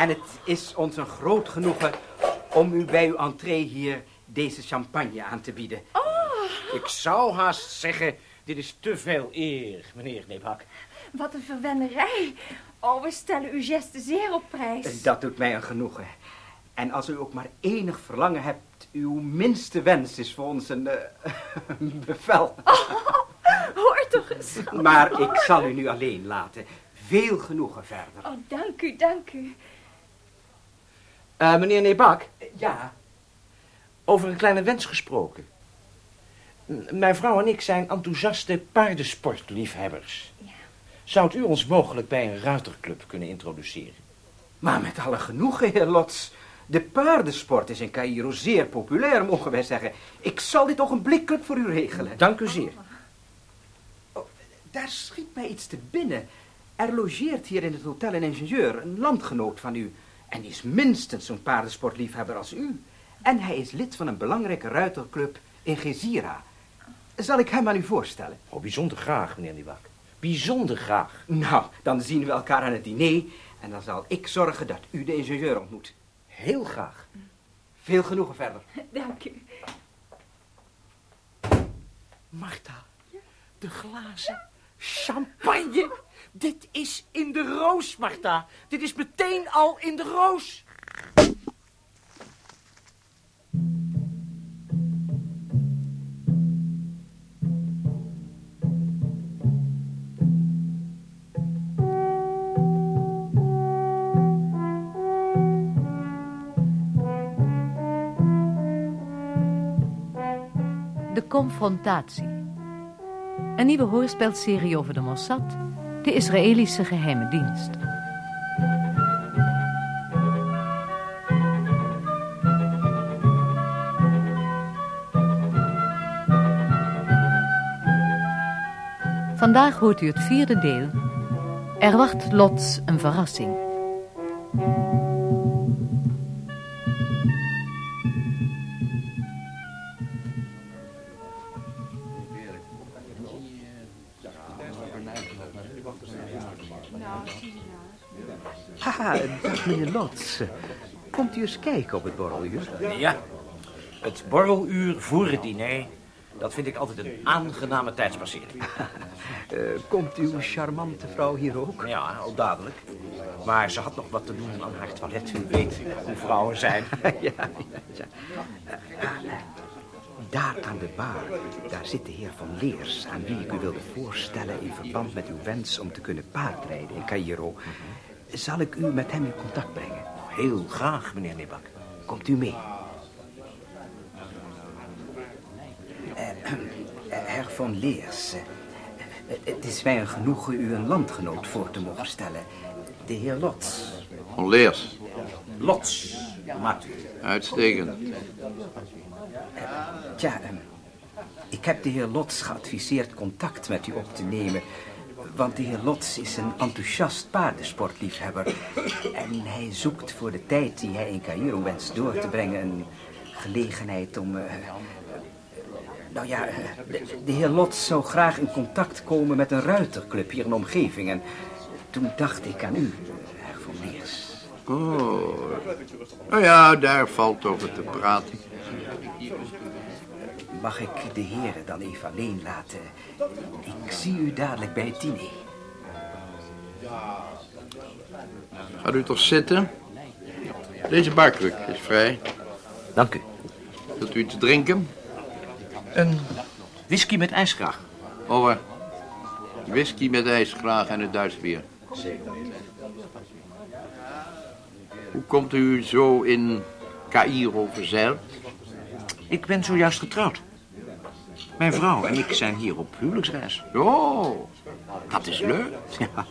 En het is ons een groot genoegen om u bij uw entree hier deze champagne aan te bieden. Oh. Ik zou haast zeggen, dit is te veel eer, meneer Kneebak. Wat een verwennerij. Oh, we stellen uw gesten zeer op prijs. Dat doet mij een genoegen. En als u ook maar enig verlangen hebt, uw minste wens is voor ons een uh, bevel. Oh, hoor toch eens. Maar ik zal u nu alleen laten. Veel genoegen verder. Oh, dank u, dank u. Uh, meneer Nebak? Ja? Over een kleine wens gesproken. Mijn vrouw en ik zijn enthousiaste paardensportliefhebbers. Ja. Zou u ons mogelijk bij een ruiterclub kunnen introduceren? Maar met alle genoegen, heer Lots. De paardensport is in Cairo zeer populair, mogen wij zeggen. Ik zal dit ogenblikkelijk voor u regelen. Dank u zeer. Oh, daar schiet mij iets te binnen. Er logeert hier in het hotel een ingenieur, een landgenoot van u. En die is minstens zo'n paardensportliefhebber als u. En hij is lid van een belangrijke ruiterclub in Gezira. Zal ik hem aan u voorstellen? Oh, bijzonder graag, meneer Nibak. Bijzonder graag. Nou, dan zien we elkaar aan het diner. En dan zal ik zorgen dat u de ingenieur ontmoet. Heel graag. Veel genoegen verder. Dank u. Marta, de glazen champagne. Dit is in de roos, Marta. Dit is meteen al in de roos. De confrontatie. Een nieuwe hoorspelserie over de Mossad, de Israëlische geheime dienst. Vandaag hoort u het vierde deel. Er wacht Lots een verrassing. Meneer Lots. Komt u eens kijken op het borreluur? Ja, het borreluur voor het diner, dat vind ik altijd een aangename tijdspassering. Uh, komt uw charmante vrouw hier ook? Ja, al dadelijk. Maar ze had nog wat te doen aan haar toilet. U weet hoe vrouwen zijn. ja, ja, ja. Daar aan de bar, daar zit de heer Van Leers... aan wie ik u wilde voorstellen in verband met uw wens om te kunnen paardrijden in Cairo. Zal ik u met hem in contact brengen? Heel graag, meneer Nibak. Komt u mee. Uh, Herr Van Leers, uh, het is mij een genoegen u een landgenoot voor te mogen stellen. De heer Lots. Van Leers. Lots, maakt u. Uitstekend. Uh, tja, ik heb de heer Lots geadviseerd contact met u op te nemen... Want de heer Lots is een enthousiast paardensportliefhebber. En hij zoekt voor de tijd die hij in Cairo wenst door te brengen... een gelegenheid om... Uh, nou ja, de, de, heer Lots zou graag in contact komen met een ruiterclub hier in de omgeving. En toen dacht ik aan u, Herr van Leers. Oh, nou ja, daar valt over te praten. Mag ik de heren dan even alleen laten? Ik zie u dadelijk bij het diner. Gaat u toch zitten? Deze barkruk is vrij. Dank u. Wilt u iets drinken? Een whisky met ijs graag. Over. Whisky met ijs graag en het Duits bier. Hoe komt u zo in Cairo verzeild? Ik ben zojuist getrouwd. Mijn vrouw en ik zijn hier op huwelijksreis. Oh, dat is leuk. Ja.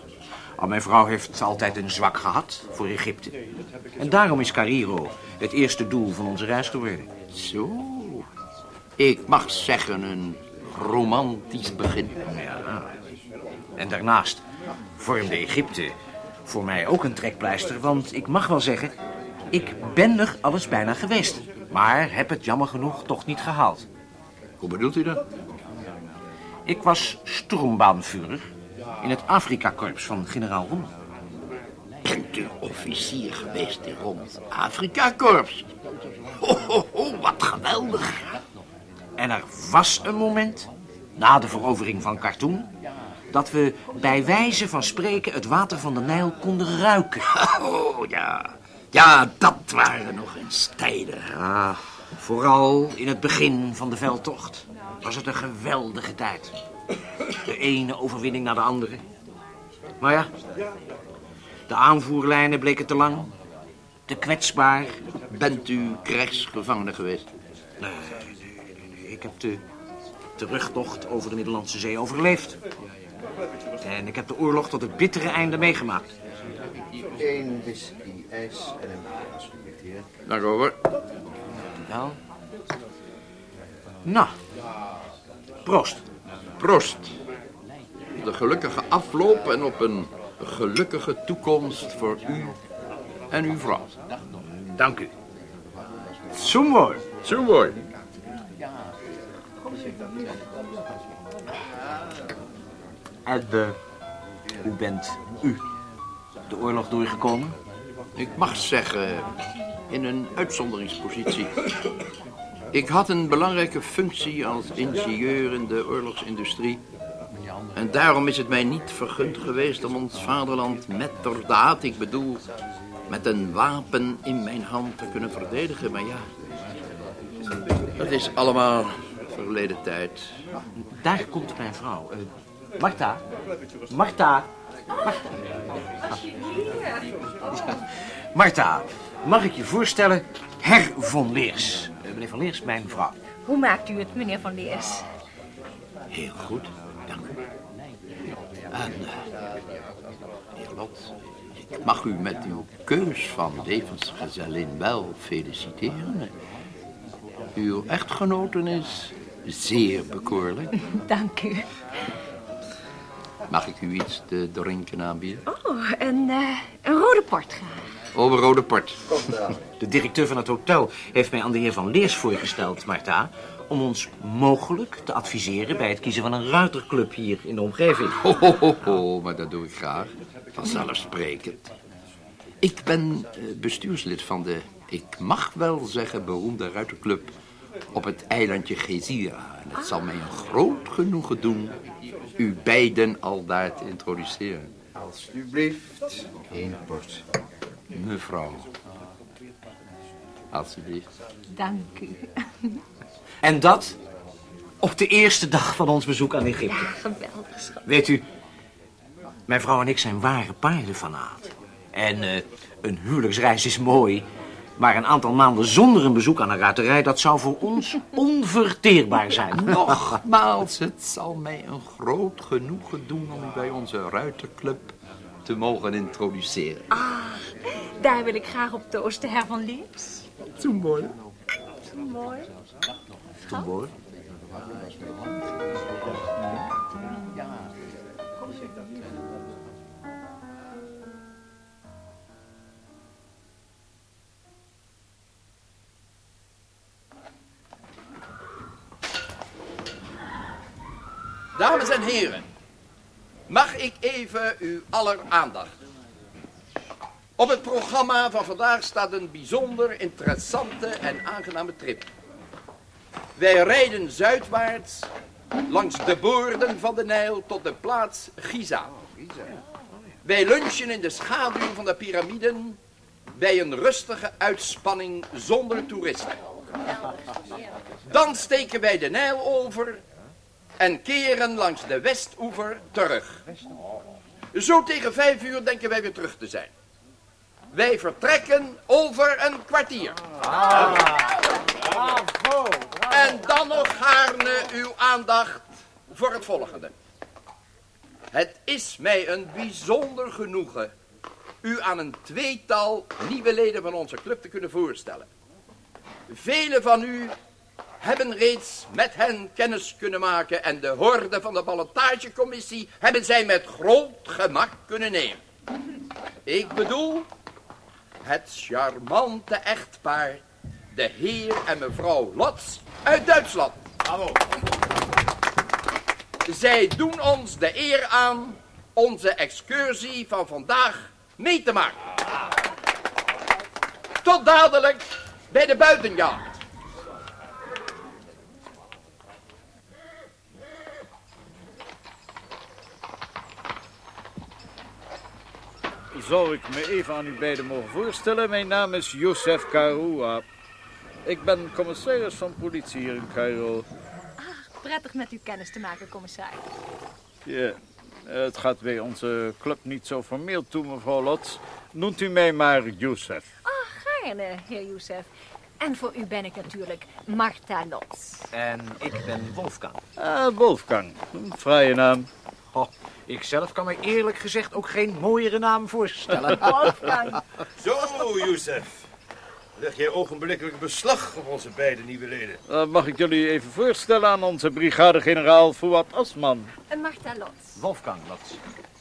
Al mijn vrouw heeft altijd een zwak gehad voor Egypte. En daarom is Cairo het eerste doel van onze reis geworden. Zo. Ik mag zeggen een romantisch begin. Ja. En daarnaast vormde Egypte voor mij ook een trekpleister. Want ik mag wel zeggen, ik ben er alles bijna geweest. Maar heb het jammer genoeg toch niet gehaald. Hoe bedoelt u dat? Ik was sturmbaanvuurder in het Afrika-korps van generaal Rommel. Bent u officier geweest in ons Afrika-korps? Ho, ho, ho, wat geweldig. En er was een moment, na de verovering van Khartoum... dat we bij wijze van spreken het water van de Nijl konden ruiken. Oh, ja. Ja, dat waren nog eens tijden. Ja, vooral in het begin van de veldtocht was het een geweldige tijd. De ene overwinning na de andere. Maar ja, de aanvoerlijnen bleken te lang, te kwetsbaar. Bent u krijgsgevangene geweest? Nee, nee, nee, nee. Ik heb de terugtocht over de Middellandse Zee overleefd. En ik heb de oorlog tot het bittere einde meegemaakt. Eén whisky, ijs en een. Dank u hoor. Wel. Nou, proost. Proost. De gelukkige afloop en op een gelukkige toekomst voor u en uw vrouw. Dank u. Zo mooi. Zo mooi. En hoe bent u de oorlog doorgekomen? Ik mag zeggen, in een uitzonderingspositie. Ik had een belangrijke functie als ingenieur in de oorlogsindustrie. En daarom is het mij niet vergund geweest om ons vaderland met daad, ik bedoel, met een wapen in mijn hand te kunnen verdedigen. Maar ja, dat is allemaal verleden tijd. Daar komt mijn vrouw. Eh, Marta. Marta. Marta. Marta, mag ik je voorstellen? Her von Leers. Eh, meneer van Leers, mijn vrouw. Hoe maakt u het, meneer Van Leers? Heel goed, dank u. En, heer Lot, ik mag u met uw keus van levensgezellin wel feliciteren. Uw echtgenoten is zeer bekoorlijk. Dank u. Mag ik u iets te drinken aanbieden? Oh, een, eh, een rode port graag. Over rode port. De directeur van het hotel heeft mij aan de heer van Leers voorgesteld, Marta... om ons mogelijk te adviseren bij het kiezen van een ruiterclub hier in de omgeving. Ho, ho, ho, ho, maar dat doe ik graag. Vanzelfsprekend. Ik ben eh, bestuurslid van de, ik mag wel zeggen, beroemde ruiterclub op het eilandje Gezira. En het zal mij een groot genoegen doen u beiden al daar te introduceren. Alsjeblieft, één port. Mevrouw. Alsjeblieft. Dank u. En dat op de eerste dag van ons bezoek aan Egypte. Geweldig, schat. Weet u, mijn vrouw en ik zijn ware paardenfanaten. En eh, een huwelijksreis is mooi, maar een aantal maanden zonder een bezoek aan een ruiterij... dat zou voor ons onverteerbaar zijn. Nogmaals, het zal mij een groot genoegen doen om u bij onze ruiterclub te mogen introduceren. Daar wil ik graag op toosten, her Van Leers. Zo mooi. Mooi. Mooi. Dames en heren, mag ik even uw aller aandacht? Op het programma van vandaag staat een bijzonder interessante en aangename trip. Wij rijden zuidwaarts langs de boorden van de Nijl tot de plaats Giza. Wij lunchen in de schaduw van de piramiden bij een rustige uitspanning zonder toeristen. Dan steken wij de Nijl over en keren langs de westoever terug. Zo tegen vijf uur denken wij weer terug te zijn. Wij vertrekken over een kwartier. En dan nog gaarne uw aandacht voor het volgende. Het is mij een bijzonder genoegen u aan een tweetal nieuwe leden van onze club te kunnen voorstellen. Velen van u hebben reeds met hen kennis kunnen maken en de horde van de ballotagecommissie hebben zij met groot gemak kunnen nemen. Ik bedoel het charmante echtpaar, de heer en mevrouw Lots uit Duitsland. Zij doen ons de eer aan onze excursie van vandaag mee te maken. Tot dadelijk bij de buitenjacht. Zou ik me even aan u beiden mogen voorstellen? Mijn naam is Youssef Karoua. Ik ben commissaris van politie hier in Cairo. Prettig met u kennis te maken, commissaris. Ja, het gaat bij onze club niet zo formeel toe, mevrouw Lots. Noemt u mij maar Youssef. Ah, gaarne, heer Youssef. En voor u ben ik natuurlijk Marta Lots. En ik ben Wolfgang. Ah, Wolfgang. Een fraaie naam. Oh, ik zelf kan me eerlijk gezegd ook geen mooiere naam voorstellen. Wolfgang. Zo, Youssef. Leg jij ogenblikkelijk beslag op onze beide nieuwe leden. Dan mag ik jullie even voorstellen aan onze brigadegeneraal Fouad Asman. En Marta Lots. Wolfgang, wat?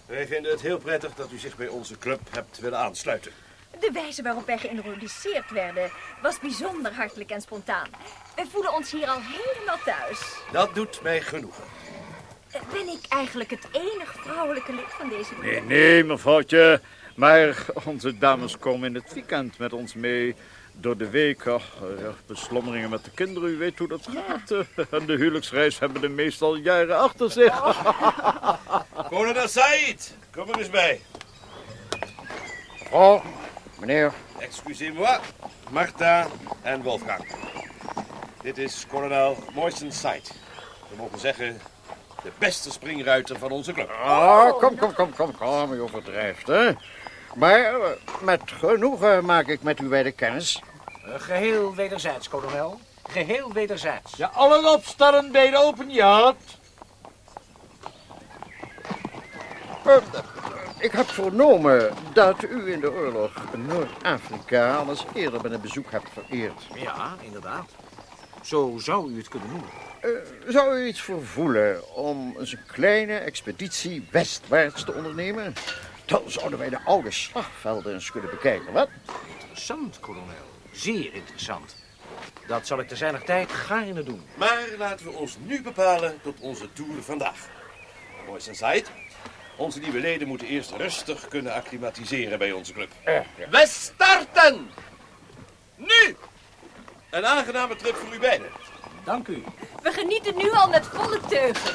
Wij vinden het heel prettig dat u zich bij onze club hebt willen aansluiten. De wijze waarop wij geïntroduceerd werden was bijzonder hartelijk en spontaan. We voelen ons hier al helemaal thuis. Dat doet mij genoegen. Eh, Ben ik eigenlijk het enige vrouwelijke lid van deze groep? Nee, nee, mevrouwtje. Maar onze dames komen in het weekend met ons mee. Door de week, oh, ja, beslommeringen met de kinderen, u weet hoe dat gaat. eh. En de huwelijksreis hebben de meestal jaren achter zich. Kolonel Said, kom er eens bij. Oh, meneer. Excusez-moi, Marta en Wolfgang. Dit is kolonel Moisten Said. We mogen zeggen, de beste springruiter van onze club. Ah, kom, kom, kom, kom, kom, u overdrijft, hè. Maar eh, met genoegen maak ik met u beide kennis. Eh, geheel wederzijds, kolonel. Geheel wederzijds. Ja, allen opstaan bij de open jacht. Eh, ik heb vernomen dat u in de oorlog Noord-Afrika al eens eerder met een bezoek hebt vereerd. Ja, inderdaad. Zo zou u het kunnen noemen. Eh, zou u iets vervoelen om eens een kleine expeditie westwaarts te ondernemen? Dan zouden wij de oude slagvelden eens kunnen bekijken, wat? Interessant, kolonel. Zeer interessant. Dat zal ik te zijner tijd gaarne doen. Maar laten we ons nu bepalen tot onze tour vandaag. Moisten Said, onze nieuwe leden moeten eerst rustig kunnen acclimatiseren bij onze club. We starten! Nu! Een aangename trip voor u beiden. Dank u. We genieten nu al met volle teugen.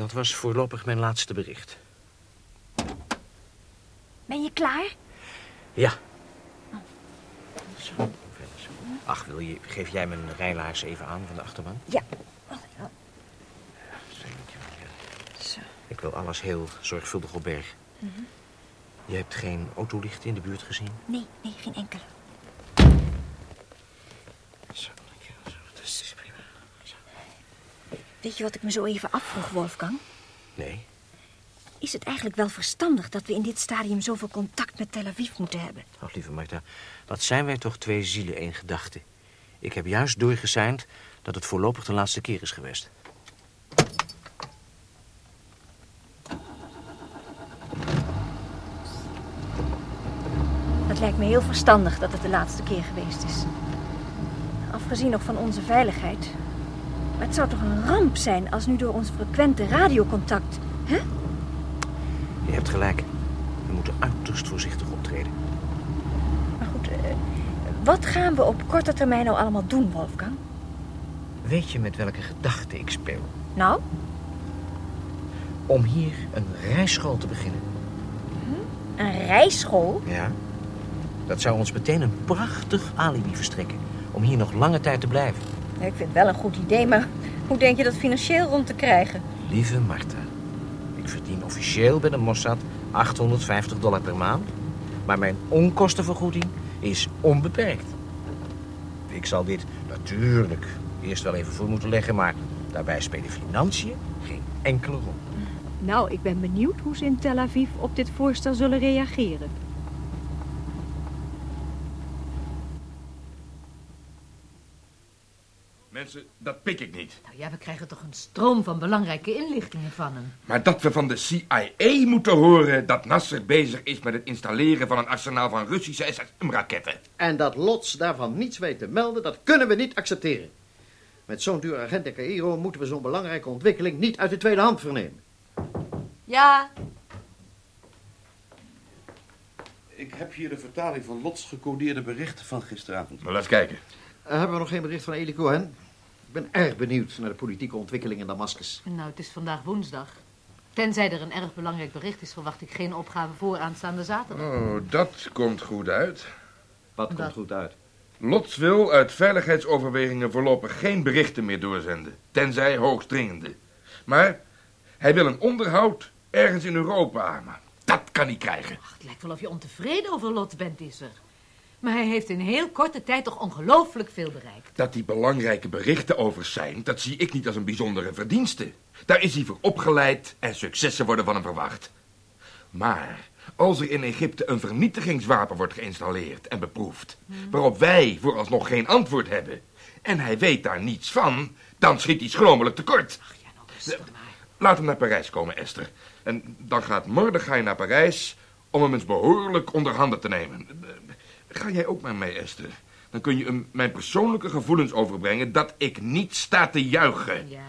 Dat was voorlopig mijn laatste bericht. Ben je klaar? Ja. Zo, verder zo. Ach, wil je, geef jij mijn rijlaars even aan van de achterbank? Ja. Zo. Ik wil alles heel zorgvuldig op berg. Je hebt geen autolichten in de buurt gezien? Nee, nee, geen enkele. Zo, dankjewel. Zo, dat is prima. Zo. Weet je wat ik me zo even afvroeg, Wolfgang? Nee, Is het eigenlijk wel verstandig dat we in dit stadium zoveel contact met Tel Aviv moeten hebben? ach lieve Marta, wat zijn wij toch twee zielen één gedachte. Ik heb juist doorgeseind dat het voorlopig de laatste keer is geweest. Het lijkt me heel verstandig dat het de laatste keer geweest is. Afgezien nog van onze veiligheid. Maar het zou toch een ramp zijn als nu door ons frequente radiocontact... Hè? Je hebt gelijk. We moeten uiterst voorzichtig optreden. Maar goed, eh, wat gaan we op korte termijn nou allemaal doen, Wolfgang? Weet je met welke gedachte ik speel? Nou, Om hier een rijschool te beginnen. een rijschool? Ja. Dat zou ons meteen een prachtig alibi verstrekken. Om hier nog lange tijd te blijven. Ik vind het wel een goed idee, maar hoe denk je dat financieel rond te krijgen? Lieve Marta. Ik verdien officieel bij de Mossad 850 dollar per maand. Maar mijn onkostenvergoeding is onbeperkt. Ik zal dit natuurlijk eerst wel even voor moeten leggen, maar daarbij spelen financiën geen enkele rol. Nou, ik ben benieuwd hoe ze in Tel Aviv op dit voorstel zullen reageren. Dat pik ik niet. Nou ja, we krijgen toch een stroom van belangrijke inlichtingen van hem. Maar dat we van de CIA moeten horen dat Nasser bezig is met het installeren van een arsenaal van Russische SSM-raketten. En dat Lots daarvan niets weet te melden, dat kunnen we niet accepteren. Met zo'n duur agent in Cairo moeten we zo'n belangrijke ontwikkeling niet uit de tweede hand vernemen. Ja, Ik heb hier de vertaling van Lots gecodeerde berichten van gisteravond. Nou, laat eens kijken. Eh, hebben we nog geen bericht van Eli Cohen? Ik ben erg benieuwd naar de politieke ontwikkeling in Damascus. nou, het is vandaag woensdag. Tenzij er een erg belangrijk bericht is, verwacht ik geen opgave voor aanstaande zaterdag. Oh, dat komt goed uit. Wat komt goed uit? Lots wil uit veiligheidsoverwegingen voorlopig geen berichten meer doorzenden, tenzij hoogst dringende. Maar hij wil een onderhoud ergens in Europa, maar dat kan hij krijgen. Ach, het lijkt wel of je ontevreden over Lot bent, is er. Maar hij heeft in heel korte tijd toch ongelooflijk veel bereikt. Dat hij belangrijke berichten over zijn, dat zie ik niet als een bijzondere verdienste. Daar is hij voor opgeleid en successen worden van hem verwacht. Maar als er in Egypte een vernietigingswapen wordt geïnstalleerd en beproefd, waarop wij vooralsnog geen antwoord hebben, en hij weet daar niets van, dan schiet hij schromelijk tekort. Ach ja, nou rustig maar. Laat hem naar Parijs komen, Esther. En dan gaat Mordechai naar Parijs om hem eens behoorlijk onder handen te nemen. Ga jij ook maar mee, Esther? Dan kun je hem mijn persoonlijke gevoelens overbrengen dat ik niet sta te juichen. Ja,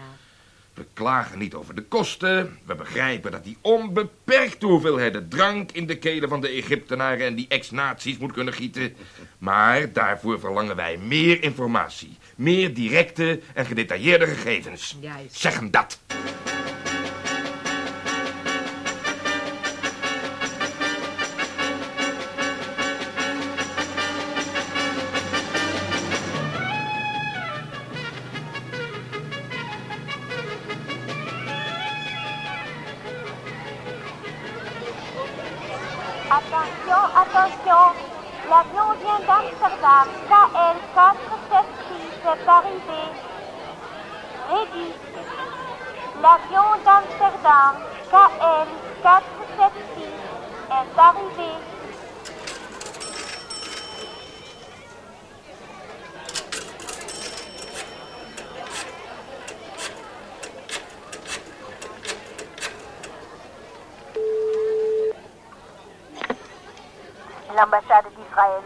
We klagen niet over de kosten. We begrijpen dat die onbeperkte hoeveelheden drank in de kelen van de Egyptenaren en die ex-naties moet kunnen gieten. Maar daarvoor verlangen wij meer informatie. Meer directe en gedetailleerde gegevens. Juist. Zeg hem dat. Attention, attention, l'avion vient d'Amsterdam, KL 476 est arrivé. Ready. L'avion d'Amsterdam, KL 476 est arrivé. d'Israël.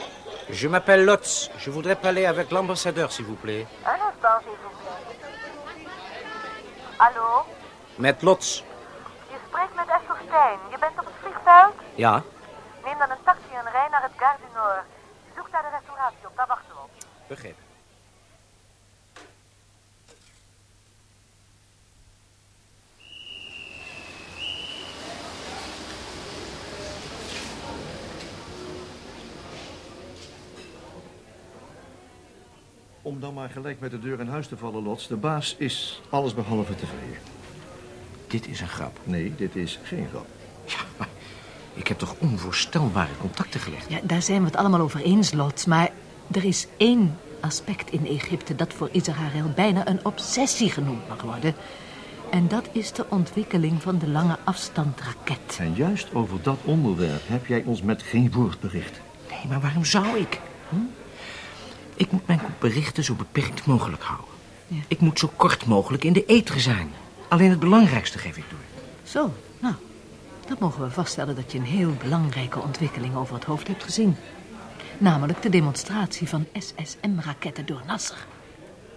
Je m'appelle Lotz. Je voudrais parler avec l'ambassadeur, s'il vous plaît. Un instant, s'il vous plaît. Hallo? Met Lotz. Je spreekt met Esther Stein. Je bent op het vliegveld? Ja, Neem dan een taxi en rij naar het Gare du Nord. Zoek daar de restauratie op, daar wachten we op. begrepen. Om dan maar gelijk met de deur in huis te vallen, Lots. De baas is allesbehalve tevreden. Dit is een grap. Nee, dit is geen grap. Ja, maar ik heb toch onvoorstelbare contacten gelegd. Ja, daar zijn we het allemaal over eens, Lot. Maar er is één aspect in Egypte dat voor Israël bijna een obsessie genoemd mag worden. En dat is de ontwikkeling van de lange afstandraket. En juist over dat onderwerp heb jij ons met geen woord bericht. Nee, maar waarom zou ik? Hm? Ik moet mijn berichten zo beperkt mogelijk houden. Ja. Ik moet zo kort mogelijk in de eter zijn. Alleen het belangrijkste geef ik door. Zo, nou, dan mogen we vaststellen dat je een heel belangrijke ontwikkeling over het hoofd hebt gezien. Namelijk de demonstratie van SSM-raketten door Nasser.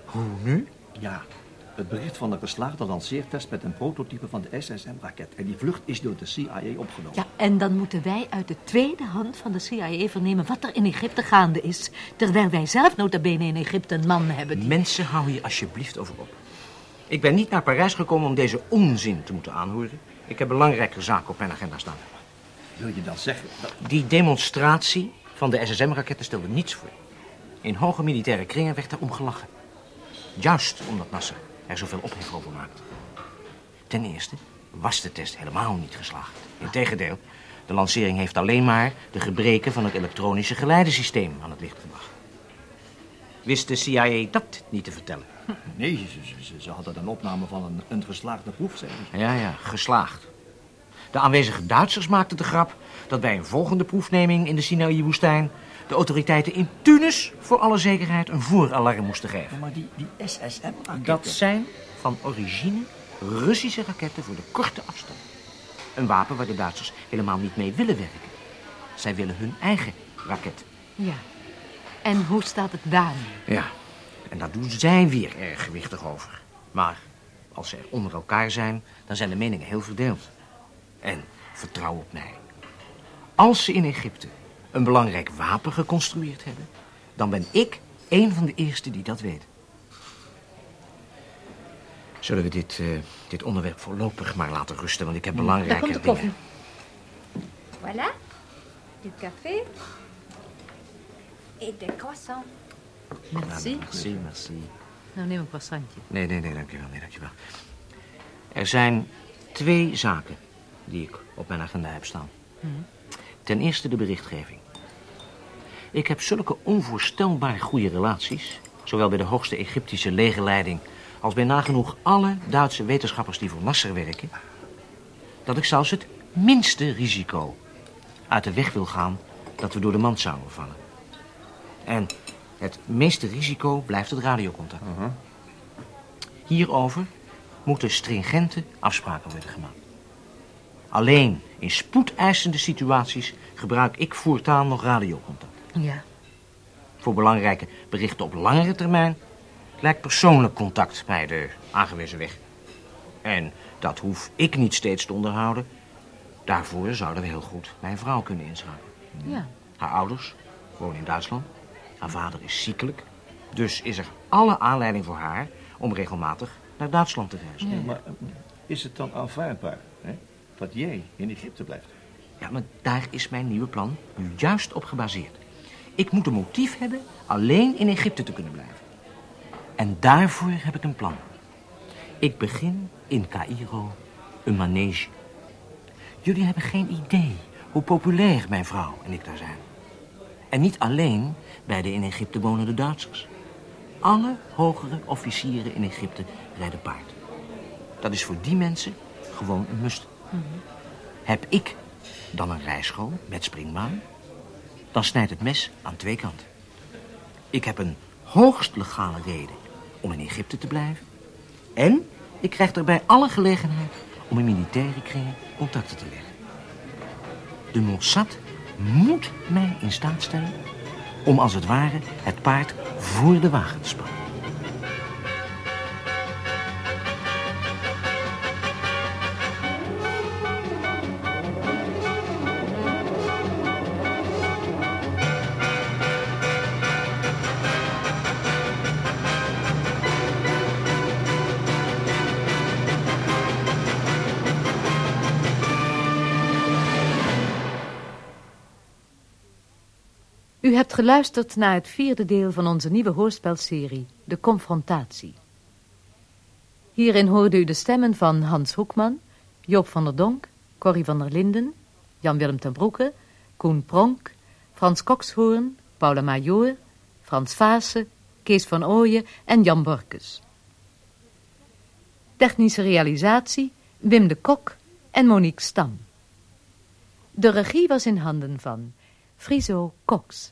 Hoe nu? Ja, het bericht van een geslaagde lanceertest met een prototype van de SSM-raket. En die vlucht is door de CIA opgenomen. Ja, en dan moeten wij uit de tweede hand van de CIA vernemen wat er in Egypte gaande is. Terwijl wij zelf nota bene in Egypte een man hebben die... Mensen, hou je alsjeblieft over op. Ik ben niet naar Parijs gekomen om deze onzin te moeten aanhoren. Ik heb belangrijke zaken op mijn agenda staan. Wil je dan zeggen dat... Die demonstratie van de SSM-raketten stelde niets voor. In hoge militaire kringen werd er om gelachen. Juist omdat Nasser er zoveel ophef over maakte. Ten eerste, was de test helemaal niet geslaagd. Integendeel, de lancering heeft alleen maar de gebreken van het elektronische geleidesysteem aan het licht gebracht. Wist de CIA dat niet te vertellen? Nee, ze, ze, ze hadden een opname van een, een geslaagde proef. Ja, ja, geslaagd. De aanwezige Duitsers maakten de grap dat bij een volgende proefneming in de Sinaï-woestijn de autoriteiten in Tunis voor alle zekerheid een voeralarm moesten geven. Maar die, die SSM-raketten... Dat zijn van origine Russische raketten voor de korte afstand. Een wapen waar de Duitsers helemaal niet mee willen werken. Zij willen hun eigen raket. Ja. En hoe staat het daar nu? Ja, en daar doen zij weer erg gewichtig over. Maar als ze er onder elkaar zijn, dan zijn de meningen heel verdeeld. En vertrouw op mij. Als ze in Egypte een belangrijk wapen geconstrueerd hebben... dan ben ik een van de eerste die dat weet. Zullen we dit, eh, dit onderwerp voorlopig maar laten rusten, want ik heb Daar belangrijke komt de dingen. koffie. Voilà. Du café. Et des croissants. Merci. Merci, merci. Nou, neem een croissantje. Nee, nee, nee, dankjewel, nee, dankjewel. Er zijn twee zaken die ik op mijn agenda heb staan. Ten eerste de berichtgeving. Ik heb zulke onvoorstelbaar goede relaties, zowel bij de hoogste Egyptische legerleiding als bij nagenoeg alle Duitse wetenschappers die voor Nasser werken, dat ik zelfs het minste risico uit de weg wil gaan dat we door de mand zouden vallen. En het meeste risico blijft het radiocontact. Hierover moeten stringente afspraken worden gemaakt. Alleen in spoedeisende situaties gebruik ik voortaan nog radiocontact. Ja. Voor belangrijke berichten op langere termijn lijkt persoonlijk contact mij de aangewezen weg. En dat hoef ik niet steeds te onderhouden. Daarvoor zouden we heel goed mijn vrouw kunnen inschakelen. Ja. Haar ouders wonen in Duitsland. Haar vader is ziekelijk. Dus is er alle aanleiding voor haar om regelmatig naar Duitsland te reizen. Ja, maar eh, is het dan aanvaardbaar dat jij in Egypte blijft? Ja, maar daar is mijn nieuwe plan nu juist op gebaseerd. Ik moet een motief hebben alleen in Egypte te kunnen blijven. En daarvoor heb ik een plan. Ik begin in Cairo een manege. Jullie hebben geen idee hoe populair mijn vrouw en ik daar zijn. En niet alleen bij de in Egypte wonende Duitsers. Alle hogere officieren in Egypte rijden paard. Dat is voor die mensen gewoon een must. Heb ik dan een rijschool met springbaan? Dan snijdt het mes aan twee kanten. Ik heb een hoogst legale reden om in Egypte te blijven. En ik krijg daarbij alle gelegenheid om in militaire kringen contacten te leggen. De Mossad moet mij in staat stellen om als het ware het paard voor de wagen te spannen. U hebt geluisterd naar het vierde deel van onze nieuwe hoorspelserie, De Confrontatie. Hierin hoorde u de stemmen van Hans Hoekman, Joop van der Donk, Corrie van der Linden, Jan-Willem ten Broeke, Koen Pronk, Frans Kokshoorn, Paula Major, Frans Vaassen, Kees van Ooyen en Jan Borkus. Technische realisatie Wim de Kok en Monique Stam. De regie was in handen van Friso Cox.